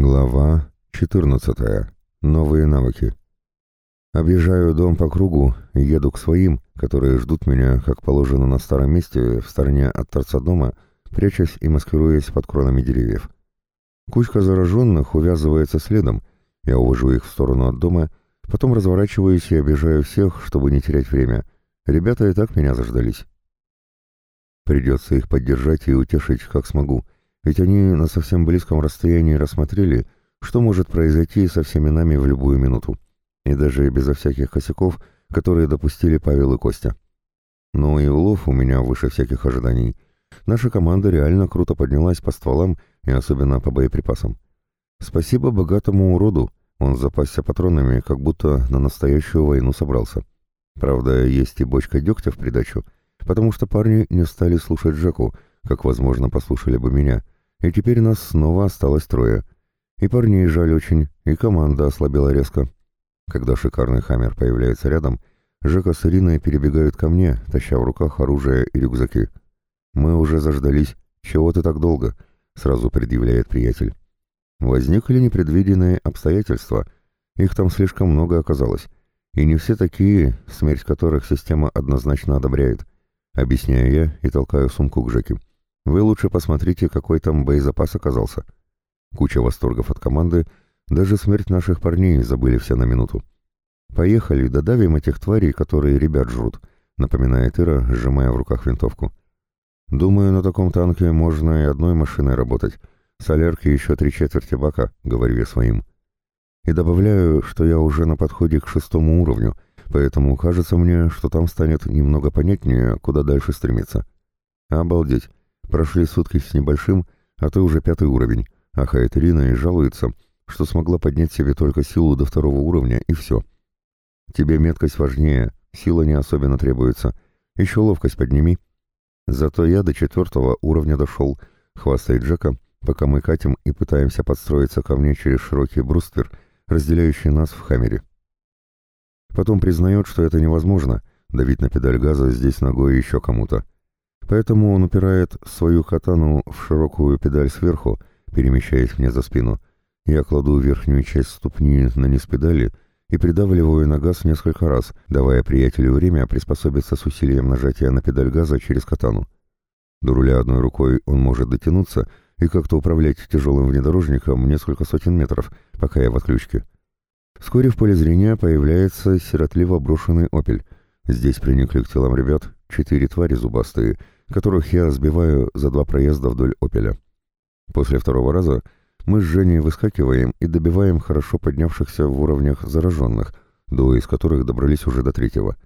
Глава 14. Новые навыки. Объезжаю дом по кругу еду к своим, которые ждут меня, как положено на старом месте, в стороне от торца дома, прячась и маскируясь под кронами деревьев. Кучка зараженных увязывается следом, я увожу их в сторону от дома, потом разворачиваюсь и обижаю всех, чтобы не терять время. Ребята и так меня заждались. Придется их поддержать и утешить, как смогу, ведь они на совсем близком расстоянии рассмотрели, что может произойти со всеми нами в любую минуту. И даже безо всяких косяков, которые допустили Павел и Костя. Но и улов у меня выше всяких ожиданий. Наша команда реально круто поднялась по стволам и особенно по боеприпасам. Спасибо богатому уроду, он запасся патронами, как будто на настоящую войну собрался. Правда, есть и бочка дегтя в придачу, потому что парни не стали слушать Джеку, как, возможно, послушали бы меня — и теперь нас снова осталось трое. И парней жаль очень, и команда ослабела резко. Когда шикарный хаммер появляется рядом, Жека с Ириной перебегают ко мне, таща в руках оружие и рюкзаки. «Мы уже заждались. Чего ты так долго?» — сразу предъявляет приятель. Возникли непредвиденные обстоятельства. Их там слишком много оказалось. И не все такие, смерть которых система однозначно одобряет. Объясняю я и толкаю сумку к Жеке. Вы лучше посмотрите, какой там боезапас оказался. Куча восторгов от команды, даже смерть наших парней забыли все на минуту. Поехали, додавим этих тварей, которые ребят жрут, напоминает Ира, сжимая в руках винтовку. Думаю, на таком танке можно и одной машиной работать. Солярки еще три четверти бака, говорю я своим. И добавляю, что я уже на подходе к шестому уровню, поэтому кажется мне, что там станет немного понятнее, куда дальше стремиться. Обалдеть. Прошли сутки с небольшим, а ты уже пятый уровень, ахает Ирина и жалуется, что смогла поднять себе только силу до второго уровня, и все. Тебе меткость важнее, сила не особенно требуется. Еще ловкость подними. Зато я до четвертого уровня дошел, хвастает Джека, пока мы катим и пытаемся подстроиться ко мне через широкий бруствер, разделяющий нас в хаммере. Потом признает, что это невозможно, давить на педаль газа здесь ногой еще кому-то. Поэтому он упирает свою катану в широкую педаль сверху, перемещаясь мне за спину. Я кладу верхнюю часть ступни на низ педали и придавливаю на газ несколько раз, давая приятелю время приспособиться с усилием нажатия на педаль газа через катану. До руля одной рукой он может дотянуться и как-то управлять тяжелым внедорожником несколько сотен метров, пока я в отключке. Вскоре в поле зрения появляется сиротливо брошенный «Опель». Здесь приникли к телам ребят четыре твари зубастые — которых я сбиваю за два проезда вдоль «Опеля». После второго раза мы с Женей выскакиваем и добиваем хорошо поднявшихся в уровнях зараженных, двое из которых добрались уже до третьего.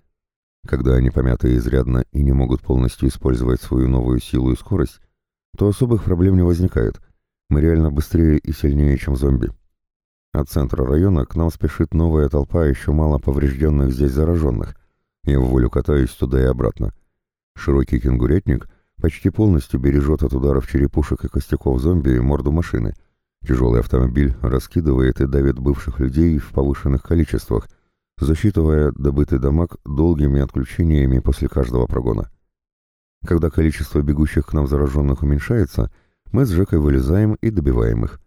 Когда они помяты изрядно и не могут полностью использовать свою новую силу и скорость, то особых проблем не возникает. Мы реально быстрее и сильнее, чем зомби. От центра района к нам спешит новая толпа еще мало поврежденных здесь зараженных. Я в волю катаюсь туда и обратно. Широкий кенгурятник почти полностью бережет от ударов черепушек и костяков зомби морду машины. Тяжелый автомобиль раскидывает и давит бывших людей в повышенных количествах, засчитывая добытый дамаг долгими отключениями после каждого прогона. Когда количество бегущих к нам зараженных уменьшается, мы с Жекой вылезаем и добиваем их.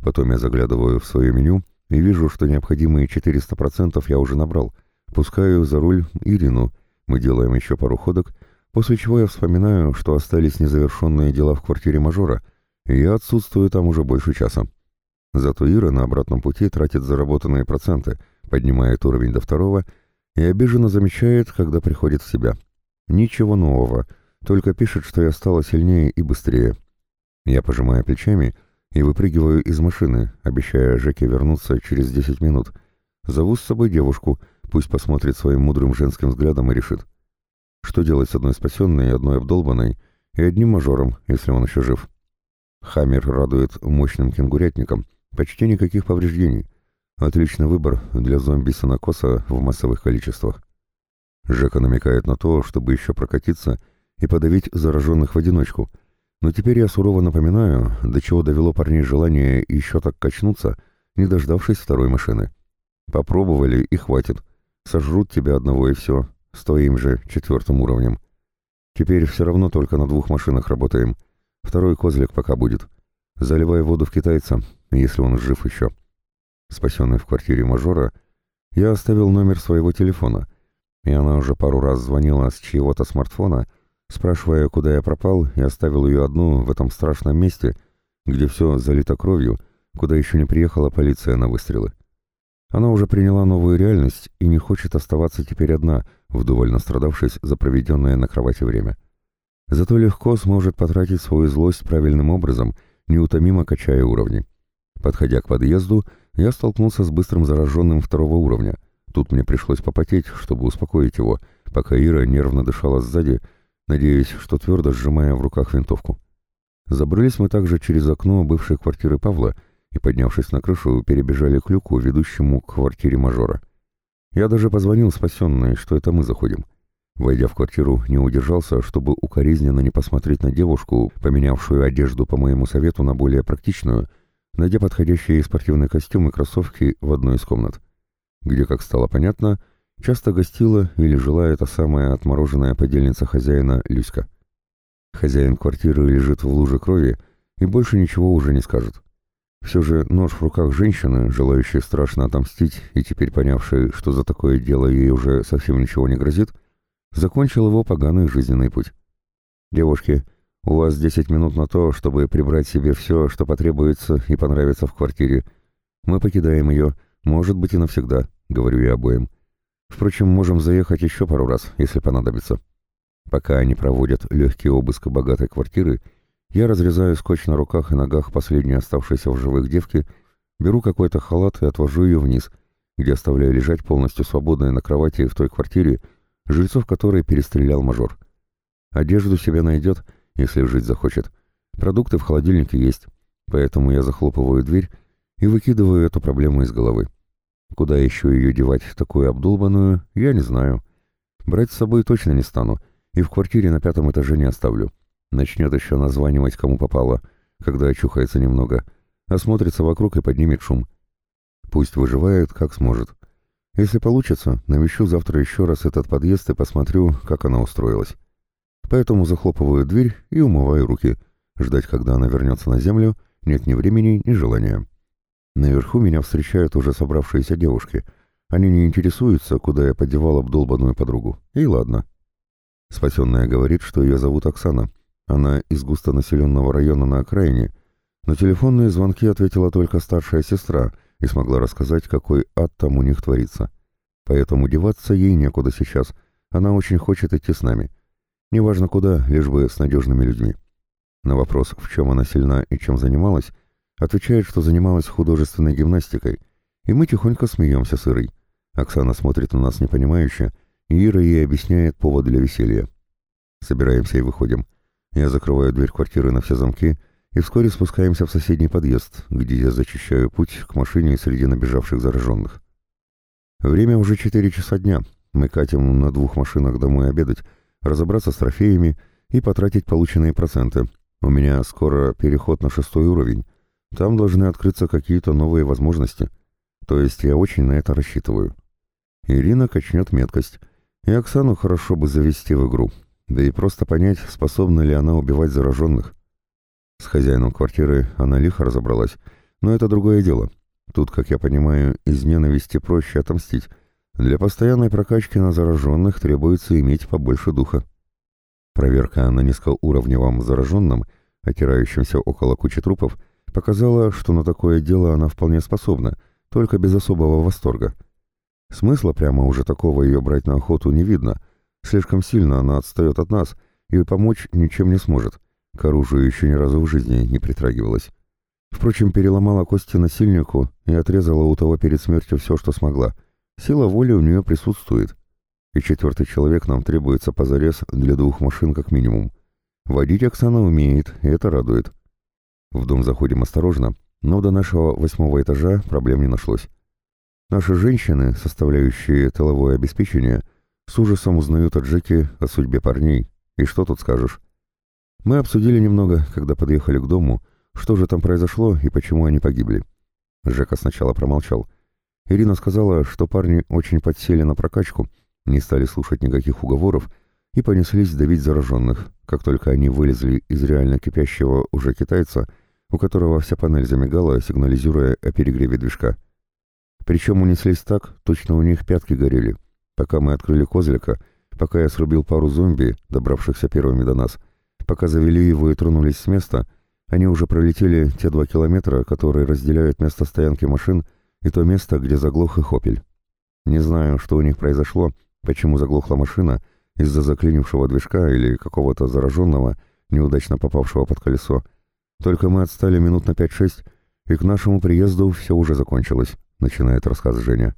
Потом я заглядываю в свое меню и вижу, что необходимые 400% я уже набрал. Пускаю за руль Ирину, мы делаем еще пару ходок — После чего я вспоминаю, что остались незавершенные дела в квартире мажора, и я отсутствую там уже больше часа. Зато Ира на обратном пути тратит заработанные проценты, поднимает уровень до второго и обиженно замечает, когда приходит в себя. Ничего нового, только пишет, что я стала сильнее и быстрее. Я пожимаю плечами и выпрыгиваю из машины, обещая Жеке вернуться через 10 минут. Зову с собой девушку, пусть посмотрит своим мудрым женским взглядом и решит. Что делать с одной спасенной, одной обдолбанной и одним мажором, если он еще жив? Хаммер радует мощным кенгурятником. Почти никаких повреждений. Отличный выбор для зомби-сынокоса в массовых количествах. Жека намекает на то, чтобы еще прокатиться и подавить зараженных в одиночку. Но теперь я сурово напоминаю, до чего довело парней желание еще так качнуться, не дождавшись второй машины. Попробовали и хватит. Сожрут тебя одного и все, с твоим же четвертым уровнем. Теперь все равно только на двух машинах работаем. Второй козлик пока будет. Заливай воду в китайца. если он жив еще. Спасенный в квартире мажора, я оставил номер своего телефона, и она уже пару раз звонила с чьего-то смартфона, спрашивая, куда я пропал, и оставил ее одну в этом страшном месте, где все залито кровью, куда еще не приехала полиция на выстрелы. Она уже приняла новую реальность и не хочет оставаться теперь одна, вдоволь настрадавшись за проведенное на кровати время. Зато легко сможет потратить свою злость правильным образом, неутомимо качая уровни. Подходя к подъезду, я столкнулся с быстрым зараженным второго уровня. Тут мне пришлось попотеть, чтобы успокоить его, пока Ира нервно дышала сзади, надеясь, что твердо сжимая в руках винтовку. Забрались мы также через окно бывшей квартиры Павла и, поднявшись на крышу, перебежали к люку, ведущему к квартире мажора. Я даже позвонил спасенной, что это мы заходим. Войдя в квартиру, не удержался, чтобы укоризненно не посмотреть на девушку, поменявшую одежду по моему совету на более практичную, найдя подходящие спортивные костюмы и кроссовки в одной из комнат, где, как стало понятно, часто гостила или жила эта самая отмороженная подельница хозяина Люська. Хозяин квартиры лежит в луже крови и больше ничего уже не скажет. Все же нож в руках женщины, желающей страшно отомстить и теперь понявшей, что за такое дело ей уже совсем ничего не грозит, закончил его поганый жизненный путь. «Девушки, у вас десять минут на то, чтобы прибрать себе все, что потребуется и понравится в квартире. Мы покидаем ее, может быть и навсегда», — говорю я обоим. «Впрочем, можем заехать еще пару раз, если понадобится». Пока они проводят легкий обыск богатой квартиры, я разрезаю скотч на руках и ногах последней оставшейся в живых девки, беру какой-то халат и отвожу ее вниз, где оставляю лежать полностью свободной на кровати в той квартире, жильцов которой перестрелял мажор. Одежду себе найдет, если жить захочет. Продукты в холодильнике есть, поэтому я захлопываю дверь и выкидываю эту проблему из головы. Куда еще ее девать, такую обдолбанную, я не знаю. Брать с собой точно не стану, и в квартире на пятом этаже не оставлю. Начнет еще названивать, кому попало, когда очухается немного, осмотрится вокруг и поднимет шум. Пусть выживает, как сможет. Если получится, навещу завтра еще раз этот подъезд и посмотрю, как она устроилась. Поэтому захлопываю дверь и умываю руки. Ждать, когда она вернется на землю, нет ни времени, ни желания. Наверху меня встречают уже собравшиеся девушки. Они не интересуются, куда я подевал обдолбанную подругу. И ладно. Спасенная говорит, что ее зовут Оксана. Она из густонаселенного района на окраине. На телефонные звонки ответила только старшая сестра — и смогла рассказать, какой ад там у них творится. Поэтому деваться ей некуда сейчас, она очень хочет идти с нами. Неважно куда, лишь бы с надежными людьми. На вопрос, в чем она сильна и чем занималась, отвечает, что занималась художественной гимнастикой, и мы тихонько смеемся с Ирой. Оксана смотрит на нас непонимающе, и Ира ей объясняет повод для веселья. Собираемся и выходим. Я закрываю дверь квартиры на все замки и вскоре спускаемся в соседний подъезд, где я зачищаю путь к машине среди набежавших зараженных. Время уже четыре часа дня. Мы катим на двух машинах домой обедать, разобраться с трофеями и потратить полученные проценты. У меня скоро переход на шестой уровень. Там должны открыться какие-то новые возможности. То есть я очень на это рассчитываю. Ирина качнет меткость. И Оксану хорошо бы завести в игру. Да и просто понять, способна ли она убивать зараженных. С хозяином квартиры она лихо разобралась, но это другое дело. Тут, как я понимаю, из ненависти проще отомстить. Для постоянной прокачки на зараженных требуется иметь побольше духа. Проверка на низкоуровневом зараженном, отирающемся около кучи трупов, показала, что на такое дело она вполне способна, только без особого восторга. Смысла прямо уже такого ее брать на охоту не видно. Слишком сильно она отстает от нас и помочь ничем не сможет. К оружию еще ни разу в жизни не притрагивалась. Впрочем, переломала кости насильнику и отрезала у того перед смертью все, что смогла. Сила воли у нее присутствует. И четвертый человек нам требуется позарез для двух машин как минимум. Водить Оксана умеет, и это радует. В дом заходим осторожно, но до нашего восьмого этажа проблем не нашлось. Наши женщины, составляющие тыловое обеспечение, с ужасом узнают от Джеки о судьбе парней. И что тут скажешь? Мы обсудили немного, когда подъехали к дому, что же там произошло и почему они погибли. Жека сначала промолчал. Ирина сказала, что парни очень подсели на прокачку, не стали слушать никаких уговоров и понеслись давить зараженных. Как только они вылезли из реально кипящего уже китайца, у которого вся панель замигала, сигнализируя о перегреве движка. Причем унеслись так, точно у них пятки горели. Пока мы открыли козлика, пока я срубил пару зомби, добравшихся первыми до нас, пока завели его и тронулись с места, они уже пролетели те два километра, которые разделяют место стоянки машин и то место, где заглох их «Опель». Не знаю, что у них произошло, почему заглохла машина, из-за заклинившего движка или какого-то зараженного, неудачно попавшего под колесо. Только мы отстали минут на 5-6, и к нашему приезду все уже закончилось, начинает рассказ Женя.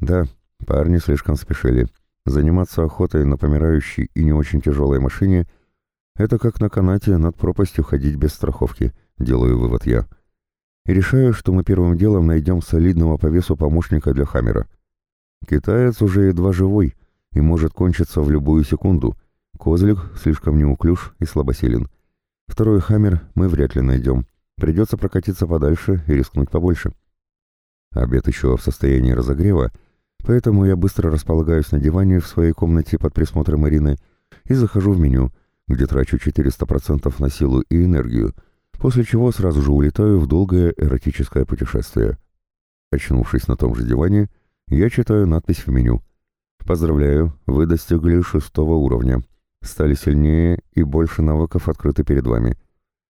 Да, парни слишком спешили. Заниматься охотой на помирающей и не очень тяжелой машине — это как на канате над пропастью ходить без страховки, делаю вывод я. И решаю, что мы первым делом найдем солидного по весу помощника для Хаммера. Китаец уже едва живой и может кончиться в любую секунду. Козлик слишком неуклюж и слабосилен. Второй Хаммер мы вряд ли найдем. Придется прокатиться подальше и рискнуть побольше. Обед еще в состоянии разогрева, поэтому я быстро располагаюсь на диване в своей комнате под присмотром Марины и захожу в меню, где трачу 400% на силу и энергию, после чего сразу же улетаю в долгое эротическое путешествие. Очнувшись на том же диване, я читаю надпись в меню. «Поздравляю, вы достигли шестого уровня. Стали сильнее и больше навыков открыты перед вами».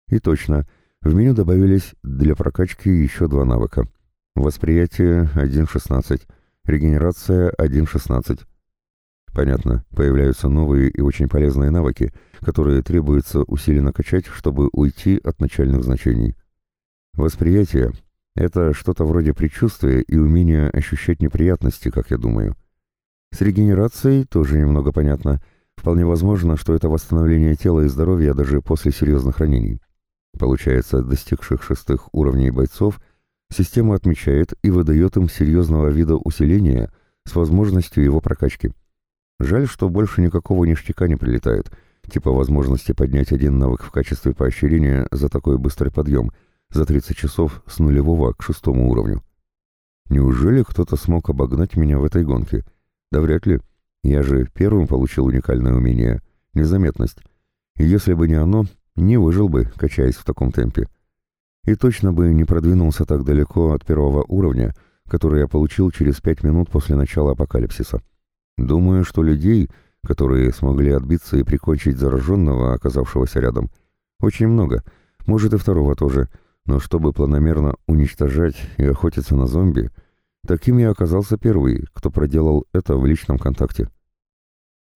И точно, в меню добавились для прокачки еще два навыка. Восприятие 1.16, регенерация 1.16. Понятно, появляются новые и очень полезные навыки, которые требуется усиленно качать, чтобы уйти от начальных значений. Восприятие — это что-то вроде предчувствия и умения ощущать неприятности, как я думаю. С регенерацией тоже немного понятно. Вполне возможно, что это восстановление тела и здоровья даже после серьезных ранений. Получается, достигших шестых уровней бойцов система отмечает и выдает им серьезного вида усиления с возможностью его прокачки. Жаль, что больше никакого ништяка не прилетает, типа возможности поднять один навык в качестве поощрения за такой быстрый подъем, за 30 часов с нулевого к шестому уровню. Неужели кто-то смог обогнать меня в этой гонке? Да вряд ли. Я же первым получил уникальное умение — незаметность. И если бы не оно, не выжил бы, качаясь в таком темпе. И точно бы не продвинулся так далеко от первого уровня, который я получил через пять минут после начала апокалипсиса. Думаю, что людей, которые смогли отбиться и прикончить зараженного, оказавшегося рядом, очень много, может и второго тоже, но чтобы планомерно уничтожать и охотиться на зомби, таким я оказался первый, кто проделал это в личном контакте.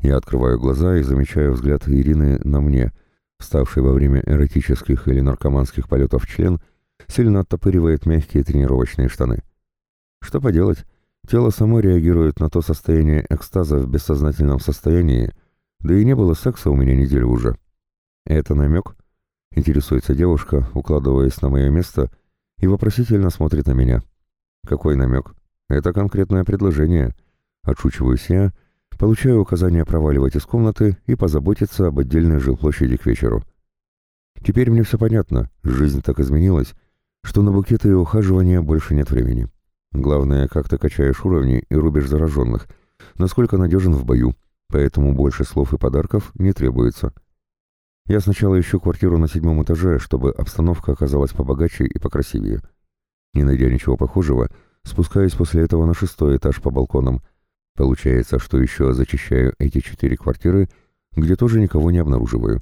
Я открываю глаза и замечаю взгляд Ирины на мне, вставший во время эротических или наркоманских полетов член, сильно оттопыривает мягкие тренировочные штаны. Что поделать, Тело само реагирует на то состояние экстаза в бессознательном состоянии, да и не было секса у меня неделю уже. Это намек? Интересуется девушка, укладываясь на мое место, и вопросительно смотрит на меня. Какой намек? Это конкретное предложение. Отшучиваюсь я, получаю указание проваливать из комнаты и позаботиться об отдельной жилплощади к вечеру. Теперь мне все понятно, жизнь так изменилась, что на букеты и ухаживания больше нет времени. Главное, как ты качаешь уровни и рубишь зараженных, насколько надежен в бою, поэтому больше слов и подарков не требуется. Я сначала ищу квартиру на седьмом этаже, чтобы обстановка оказалась побогаче и покрасивее. Не найдя ничего похожего, спускаюсь после этого на шестой этаж по балконам. Получается, что еще зачищаю эти четыре квартиры, где тоже никого не обнаруживаю.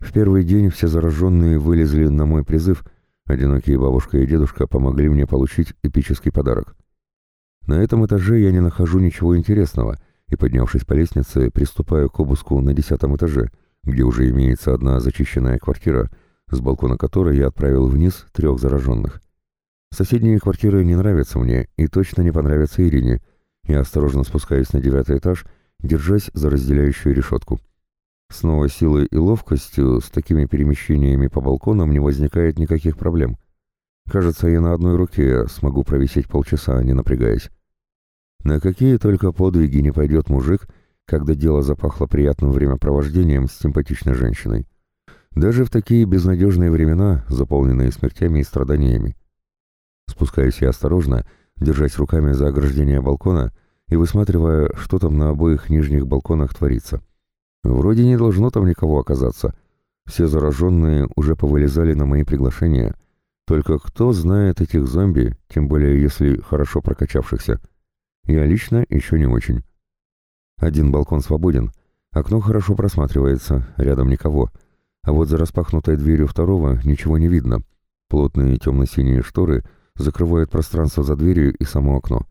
В первый день все зараженные вылезли на мой призыв — Одинокие бабушка и дедушка помогли мне получить эпический подарок. На этом этаже я не нахожу ничего интересного, и, поднявшись по лестнице, приступаю к обыску на десятом этаже, где уже имеется одна зачищенная квартира, с балкона которой я отправил вниз трех зараженных. Соседние квартиры не нравятся мне и точно не понравятся Ирине. Я осторожно спускаюсь на девятый этаж, держась за разделяющую решетку. Снова силой и ловкостью с такими перемещениями по балконам не возникает никаких проблем. Кажется, я на одной руке смогу провисеть полчаса, не напрягаясь. На какие только подвиги не пойдет мужик, когда дело запахло приятным времяпровождением с симпатичной женщиной. Даже в такие безнадежные времена, заполненные смертями и страданиями. Спускаюсь я осторожно, держась руками за ограждение балкона и высматривая, что там на обоих нижних балконах творится. Вроде не должно там никого оказаться. Все зараженные уже повылезали на мои приглашения. Только кто знает этих зомби, тем более если хорошо прокачавшихся. Я лично еще не очень. Один балкон свободен, окно хорошо просматривается, рядом никого. А вот за распахнутой дверью второго ничего не видно. Плотные темно-синие шторы закрывают пространство за дверью и само окно.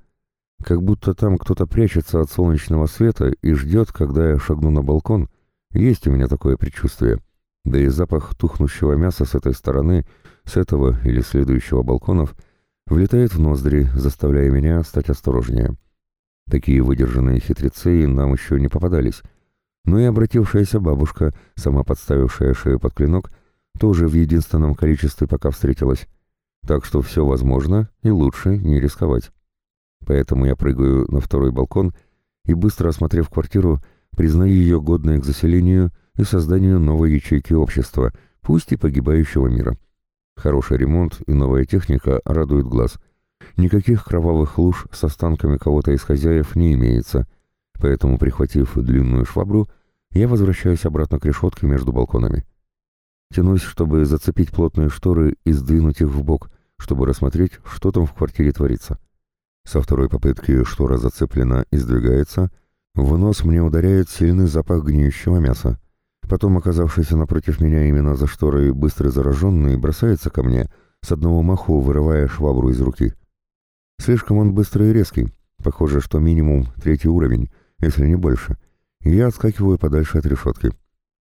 Как будто там кто-то прячется от солнечного света и ждет, когда я шагну на балкон. Есть у меня такое предчувствие. Да и запах тухнущего мяса с этой стороны, с этого или следующего балконов, влетает в ноздри, заставляя меня стать осторожнее. Такие выдержанные хитрецы нам еще не попадались. Но и обратившаяся бабушка, сама подставившая шею под клинок, тоже в единственном количестве пока встретилась. Так что все возможно, и лучше не рисковать. Поэтому я прыгаю на второй балкон и, быстро осмотрев квартиру, признаю ее годной к заселению и созданию новой ячейки общества, пусть и погибающего мира. Хороший ремонт и новая техника радуют глаз. Никаких кровавых луж с останками кого-то из хозяев не имеется, поэтому, прихватив длинную швабру, я возвращаюсь обратно к решетке между балконами. Тянусь, чтобы зацепить плотные шторы и сдвинуть их в бок, чтобы рассмотреть, что там в квартире творится. Со второй попытки штора зацеплена и сдвигается. В нос мне ударяет сильный запах гниющего мяса. Потом, оказавшийся напротив меня именно за шторой, быстрый зараженный, бросается ко мне, с одного маху вырывая швабру из руки. Слишком он быстрый и резкий. Похоже, что минимум третий уровень, если не больше. Я отскакиваю подальше от решетки.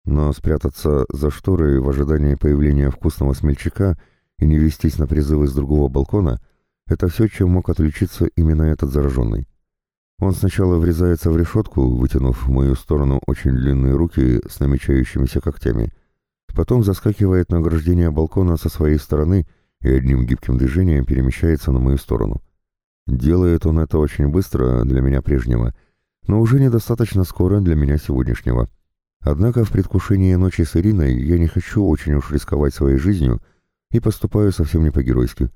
Но спрятаться за шторой в ожидании появления вкусного смельчака и не вестись на призывы с другого балкона — это все, чем мог отличиться именно этот зараженный. Он сначала врезается в решетку, вытянув в мою сторону очень длинные руки с намечающимися когтями. Потом заскакивает на ограждение балкона со своей стороны и одним гибким движением перемещается на мою сторону. Делает он это очень быстро для меня прежнего, но уже недостаточно скоро для меня сегодняшнего. Однако в предвкушении ночи с Ириной я не хочу очень уж рисковать своей жизнью и поступаю совсем не по-геройски.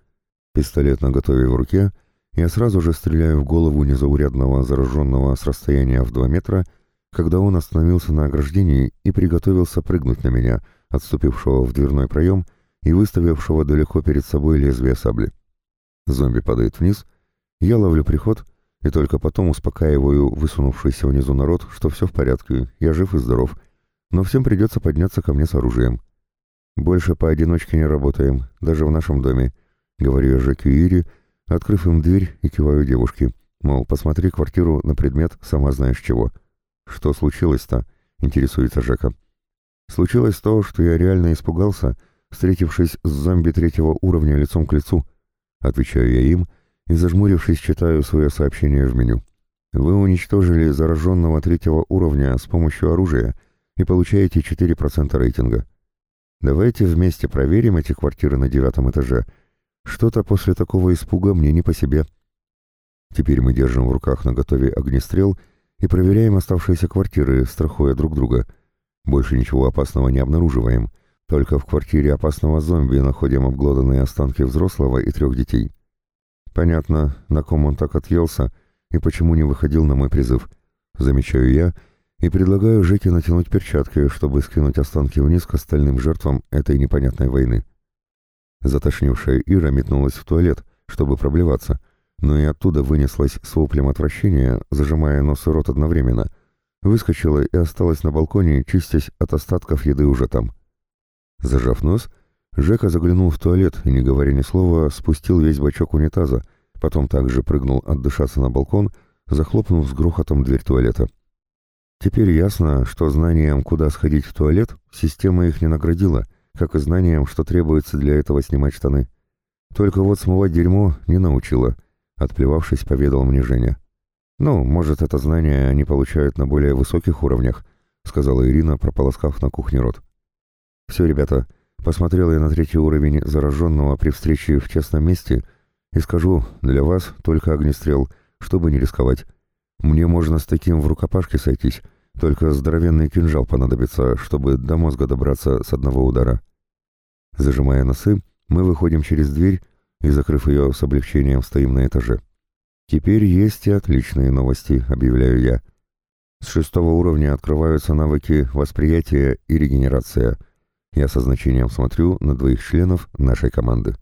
Пистолет наготове в руке, я сразу же стреляю в голову незаурядного зараженного с расстояния в два метра, когда он остановился на ограждении и приготовился прыгнуть на меня, отступившего в дверной проем и выставившего далеко перед собой лезвие сабли. Зомби падает вниз, я ловлю приход и только потом успокаиваю высунувшийся внизу народ, что все в порядке, я жив и здоров, но всем придется подняться ко мне с оружием. Больше поодиночке не работаем, даже в нашем доме, Говорю я Жеке и Ире, открыв им дверь и киваю девушке. Мол, посмотри квартиру на предмет сама знаешь чего. Что случилось-то? Интересуется Жека. Случилось то, что я реально испугался, встретившись с зомби третьего уровня лицом к лицу. Отвечаю я им и, зажмурившись, читаю свое сообщение в меню. Вы уничтожили зараженного третьего уровня с помощью оружия и получаете 4% рейтинга. Давайте вместе проверим эти квартиры на девятом этаже — что-то после такого испуга мне не по себе. Теперь мы держим в руках наготове огнестрел и проверяем оставшиеся квартиры, страхуя друг друга. Больше ничего опасного не обнаруживаем. Только в квартире опасного зомби находим обглоданные останки взрослого и трех детей. Понятно, на ком он так отъелся и почему не выходил на мой призыв. Замечаю я и предлагаю Жеке натянуть перчатки, чтобы скинуть останки вниз к остальным жертвам этой непонятной войны. Затошнившая Ира метнулась в туалет, чтобы проблеваться, но и оттуда вынеслась с воплем отвращения, зажимая нос и рот одновременно. Выскочила и осталась на балконе, чистясь от остатков еды уже там. Зажав нос, Жека заглянул в туалет и, не говоря ни слова, спустил весь бачок унитаза, потом также прыгнул отдышаться на балкон, захлопнув с грохотом дверь туалета. Теперь ясно, что знанием, куда сходить в туалет, система их не наградила — как и знанием, что требуется для этого снимать штаны. Только вот смывать дерьмо не научила, отплевавшись, поведал мне Женя. «Ну, может, это знание они получают на более высоких уровнях», сказала Ирина, прополоскав на кухне рот. «Все, ребята, посмотрел я на третий уровень зараженного при встрече в честном месте и скажу, для вас только огнестрел, чтобы не рисковать. Мне можно с таким в рукопашке сойтись, только здоровенный кинжал понадобится, чтобы до мозга добраться с одного удара. Зажимая носы, мы выходим через дверь и, закрыв ее с облегчением, стоим на этаже. Теперь есть и отличные новости, объявляю я. С шестого уровня открываются навыки восприятия и регенерация. Я со значением смотрю на двоих членов нашей команды.